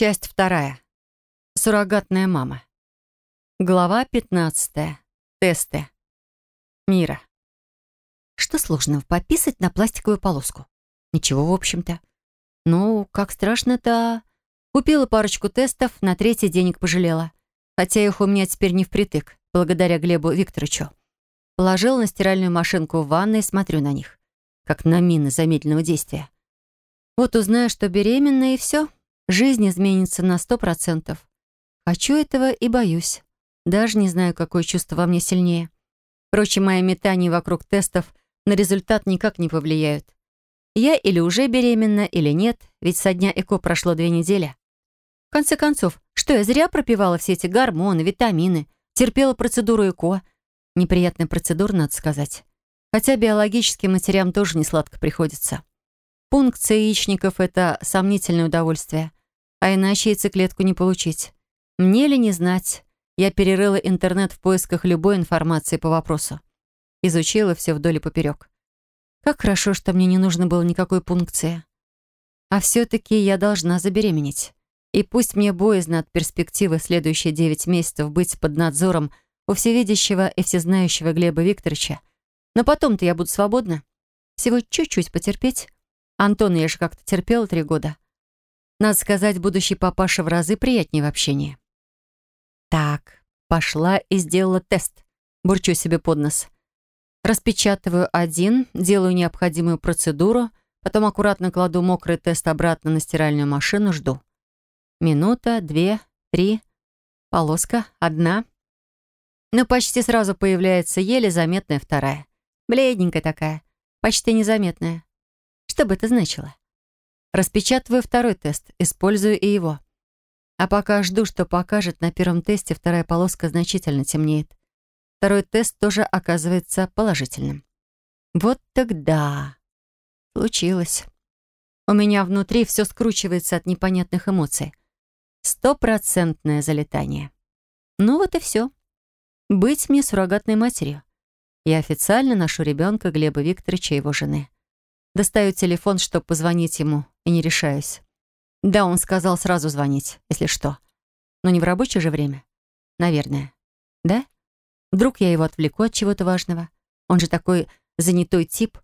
Часть вторая. Суррогатная мама. Глава 15. Тесты. Мира. Что сложного пописать на пластиковую полоску? Ничего, в общем-то. Ну, как страшно-то. Купила парочку тестов, на третий денег пожалела. Хотя их у меня теперь не впритык, благодаря Глебу Викторовичу. Положила на стиральную машинку в ванной и смотрю на них, как на мины замедленного действия. Вот узнаю, что беременна, и все. Жизнь изменится на сто процентов. Хочу этого и боюсь. Даже не знаю, какое чувство во мне сильнее. Впрочем, мои метания вокруг тестов на результат никак не повлияют. Я или уже беременна, или нет, ведь со дня ЭКО прошло две недели. В конце концов, что я зря пропивала все эти гормоны, витамины, терпела процедуру ЭКО. Неприятная процедура, надо сказать. Хотя биологическим матерям тоже не сладко приходится. Пункция яичников — это сомнительное удовольствие. А иначе яйцеклетку не получить. Мне ли не знать? Я перерыла интернет в поисках любой информации по вопросу. Изучила все вдоль и поперек. Как хорошо, что мне не нужно было никакой пункции. А все-таки я должна забеременеть. И пусть мне боязно от перспективы следующие девять месяцев быть под надзором у всевидящего и всезнающего Глеба Викторовича, но потом-то я буду свободна. Всего чуть-чуть потерпеть. Антона я же как-то терпела три года. Надо сказать, будущий папаша в разы приятнее в общении. Так, пошла и сделала тест. Бурчу себе под нос. Распечатываю один, делаю необходимую процедуру, потом аккуратно кладу мокрый тест обратно на стиральную машину, жду. Минута, две, три, полоска, одна. Но почти сразу появляется еле заметная вторая. Бледненькая такая, почти незаметная. Что бы это значило? Распечатываю второй тест, использую и его. А пока жду, что покажет, на первом тесте вторая полоска значительно темнеет. Второй тест тоже оказывается положительным. Вот тогда. Случилось. У меня внутри все скручивается от непонятных эмоций. Стопроцентное залетание. Ну вот и все. Быть мне суррогатной матерью. Я официально ношу ребенка Глеба Викторовича и его жены. Достаю телефон, чтобы позвонить ему, и не решаюсь. Да, он сказал сразу звонить, если что. Но не в рабочее же время. Наверное. Да? Вдруг я его отвлеку от чего-то важного. Он же такой занятой тип.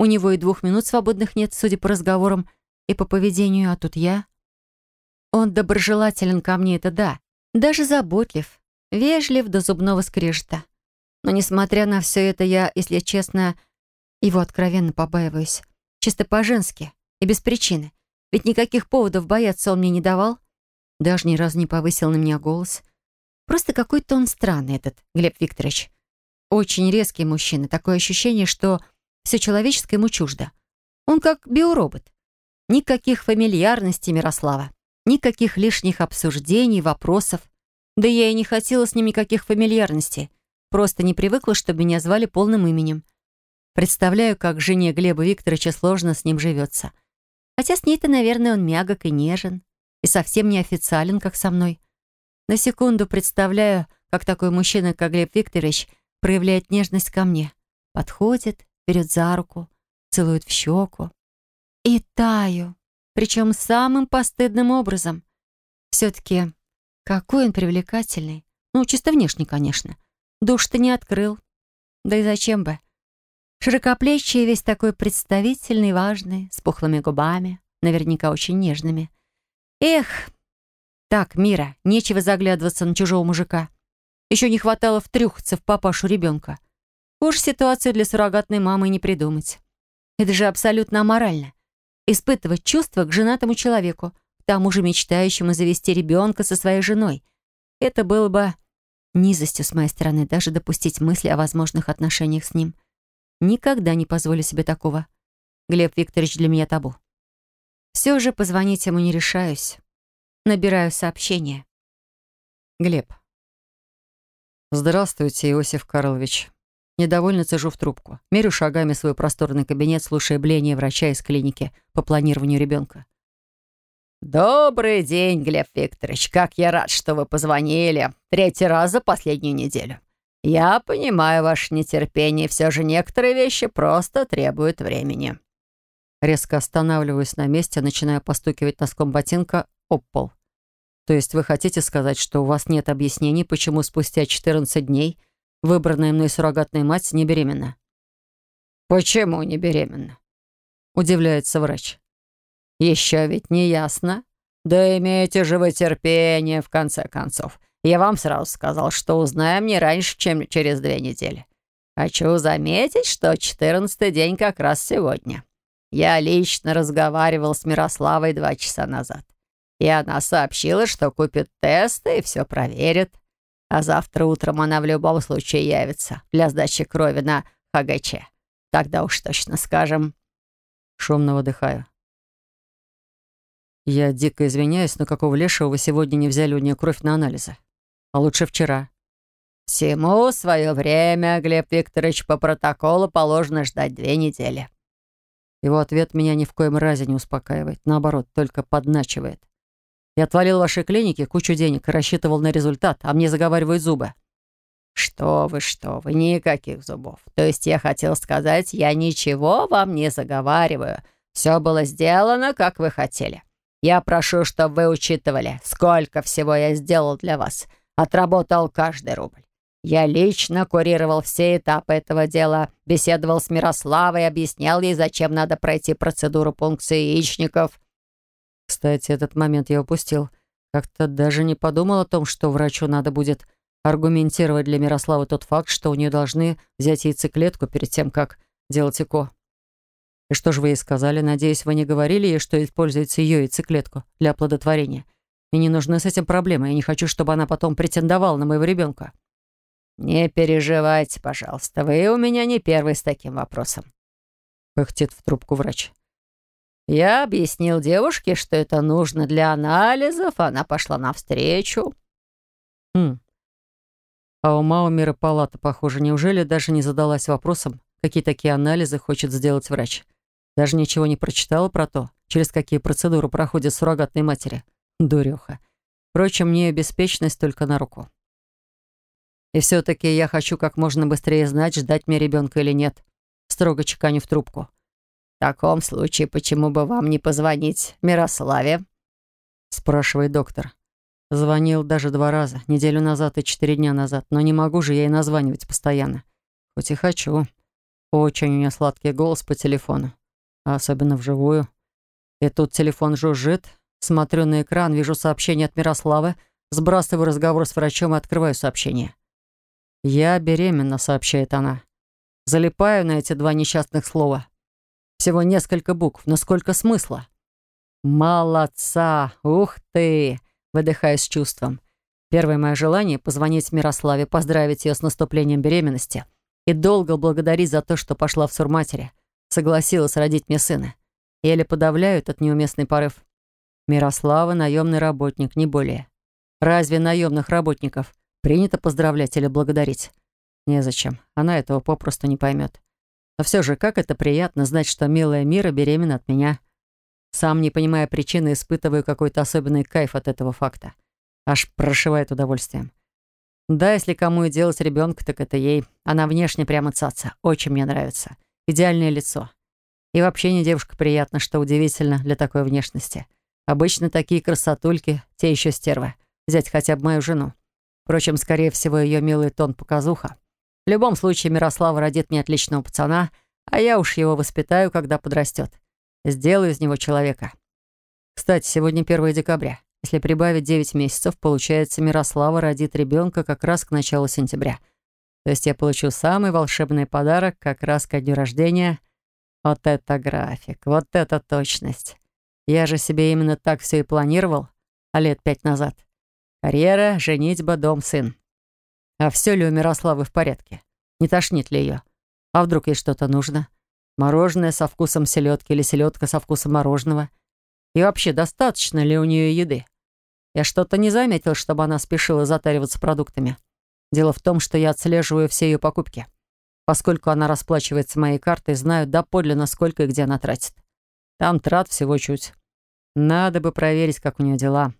У него и двух минут свободных нет, судя по разговорам и по поведению, а тут я. Он доброжелателен ко мне, это да. Даже заботлив, вежлив до зубного скрежета. Но, несмотря на все это, я, если честно, его откровенно побаиваюсь. Чисто по-женски и без причины. Ведь никаких поводов бояться он мне не давал. Даже ни разу не повысил на меня голос. Просто какой-то он странный, этот Глеб Викторович. Очень резкий мужчина. Такое ощущение, что все человеческое ему чуждо. Он как биоробот. Никаких фамильярностей Мирослава. Никаких лишних обсуждений, вопросов. Да я и не хотела с ним никаких фамильярностей. Просто не привыкла, чтобы меня звали полным именем. Представляю, как жене Глеба Викторовича сложно с ним живется. Хотя с ней-то, наверное, он мягок и нежен. И совсем не официален, как со мной. На секунду представляю, как такой мужчина, как Глеб Викторович, проявляет нежность ко мне. Подходит, берет за руку, целует в щеку. И таю. Причем самым постыдным образом. Все-таки, какой он привлекательный. Ну, чисто внешне, конечно. Душ-то не открыл. Да и зачем бы? Широкоплечий, весь такой представительный, важный, с пухлыми губами, наверняка очень нежными. Эх! Так, Мира, нечего заглядываться на чужого мужика. Еще не хватало втрюхаться в папашу ребенка. Хуже ситуацию для суррогатной мамы не придумать. Это же абсолютно аморально. Испытывать чувства к женатому человеку, к тому же мечтающему завести ребенка со своей женой. Это было бы низостью с моей стороны даже допустить мысли о возможных отношениях с ним. Никогда не позволю себе такого. Глеб Викторович для меня табу. Все же позвонить ему не решаюсь. Набираю сообщение. Глеб. Здравствуйте, Иосиф Карлович. Недовольно цежу в трубку. Мерю шагами свой просторный кабинет, слушая бление врача из клиники по планированию ребенка. «Добрый день, Глеб Викторович. Как я рад, что вы позвонили. Третий раз за последнюю неделю. «Я понимаю ваше нетерпение, все же некоторые вещи просто требуют времени». Резко останавливаюсь на месте, начинаю постукивать носком ботинка об пол. То есть вы хотите сказать, что у вас нет объяснений, почему спустя 14 дней выбранная мной суррогатная мать не беременна? «Почему не беременна?» — удивляется врач. «Еще ведь не ясно. Да имейте же вы терпение, в конце концов. Я вам сразу сказал, что узнаем не раньше, чем через две недели. Хочу заметить, что четырнадцатый день как раз сегодня. Я лично разговаривал с Мирославой два часа назад. И она сообщила, что купит тесты и все проверит. А завтра утром она в любом случае явится для сдачи крови на ХГЧ. Тогда уж точно скажем. Шумно выдыхаю. Я дико извиняюсь, но какого лешего вы сегодня не взяли у нее кровь на анализы? А лучше вчера. Всему свое время, Глеб Викторович, по протоколу положено ждать две недели. Его ответ меня ни в коем разе не успокаивает. Наоборот, только подначивает. Я отвалил в вашей клинике кучу денег и рассчитывал на результат, а мне заговаривают зубы. «Что вы, что вы, никаких зубов. То есть я хотел сказать, я ничего вам не заговариваю. Все было сделано, как вы хотели. Я прошу, чтобы вы учитывали, сколько всего я сделал для вас. Отработал каждый рубль. Я лично курировал все этапы этого дела, беседовал с Мирославой, объяснял ей, зачем надо пройти процедуру пункции яичников. Кстати, этот момент я упустил. Как-то даже не подумал о том, что врачу надо будет аргументировать для Мирославы тот факт, что у нее должны взять яйцеклетку перед тем, как делать ЭКО. И что же вы ей сказали? Надеюсь, вы не говорили ей, что используете ее яйцеклетку для оплодотворения. И не нужны с этим проблемы. Я не хочу, чтобы она потом претендовала на моего ребенка. «Не переживайте, пожалуйста, вы у меня не первый с таким вопросом», — пыхтит в трубку врач. «Я объяснил девушке, что это нужно для анализов, она пошла навстречу». «Хм. А у мира палата, похоже, неужели даже не задалась вопросом, какие такие анализы хочет сделать врач? Даже ничего не прочитала про то, через какие процедуры проходят суррогатные матери. Дуреха. Впрочем, мне беспечность только на руку». И все-таки я хочу как можно быстрее знать, ждать мне ребенка или нет. Строго чеканю в трубку. «В таком случае, почему бы вам не позвонить Мирославе?» спрашивает доктор. Звонил даже два раза, неделю назад и четыре дня назад, но не могу же я и названивать постоянно. Хоть и хочу. Очень у нее сладкий голос по телефону, а особенно вживую. И тут телефон жужжит, смотрю на экран, вижу сообщение от Мирославы, сбрасываю разговор с врачом и открываю сообщение. «Я беременна», — сообщает она. Залипаю на эти два несчастных слова. Всего несколько букв, но сколько смысла. «Молодца! Ух ты!» — выдыхаю с чувством. Первое мое желание — позвонить Мирославе, поздравить ее с наступлением беременности и долго благодарить за то, что пошла в сурматери, согласилась родить мне сына. Еле подавляю этот неуместный порыв. Мирослава — наемный работник, не более. Разве наемных работников принято поздравлять или благодарить. Незачем. Она этого попросту не поймет. Но все же, как это приятно знать, что милая Мира беременна от меня. Сам, не понимая причины, испытываю какой-то особенный кайф от этого факта. Аж прошивает удовольствием. Да, если кому и делать ребенка, так это ей. Она внешне прямо цаца. Очень мне нравится. Идеальное лицо. И вообще не девушка приятно, что удивительно для такой внешности. Обычно такие красотульки, те еще стервы. Взять хотя бы мою жену. Впрочем, скорее всего, ее милый тон показуха. В любом случае, Мирослава родит мне отличного пацана, а я уж его воспитаю, когда подрастет. Сделаю из него человека. Кстати, сегодня 1 декабря. Если прибавить 9 месяцев, получается, Мирослава родит ребенка как раз к началу сентября. То есть я получу самый волшебный подарок как раз ко дню рождения. Вот это график, вот это точность. Я же себе именно так все и планировал, а лет пять назад. Карьера, женитьба, дом, сын. А все ли у Мирославы в порядке? Не тошнит ли ее? А вдруг ей что-то нужно? Мороженое со вкусом селедки или селедка со вкусом мороженого? И вообще, достаточно ли у нее еды? Я что-то не заметил, чтобы она спешила затариваться продуктами. Дело в том, что я отслеживаю все ее покупки. Поскольку она расплачивается моей картой, знаю доподлинно, сколько и где она тратит. Там трат всего чуть. Надо бы проверить, как у нее дела.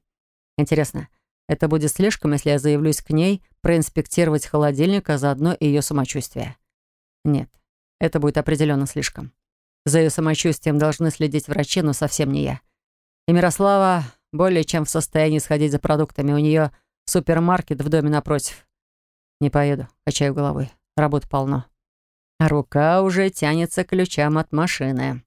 Интересно, это будет слишком, если я заявлюсь к ней проинспектировать холодильник, а заодно и ее самочувствие. Нет, это будет определенно слишком. За ее самочувствием должны следить врачи, но совсем не я. И Мирослава более чем в состоянии сходить за продуктами. У нее супермаркет в доме напротив. Не поеду, качаю головой. Работы полно. А рука уже тянется ключам от машины.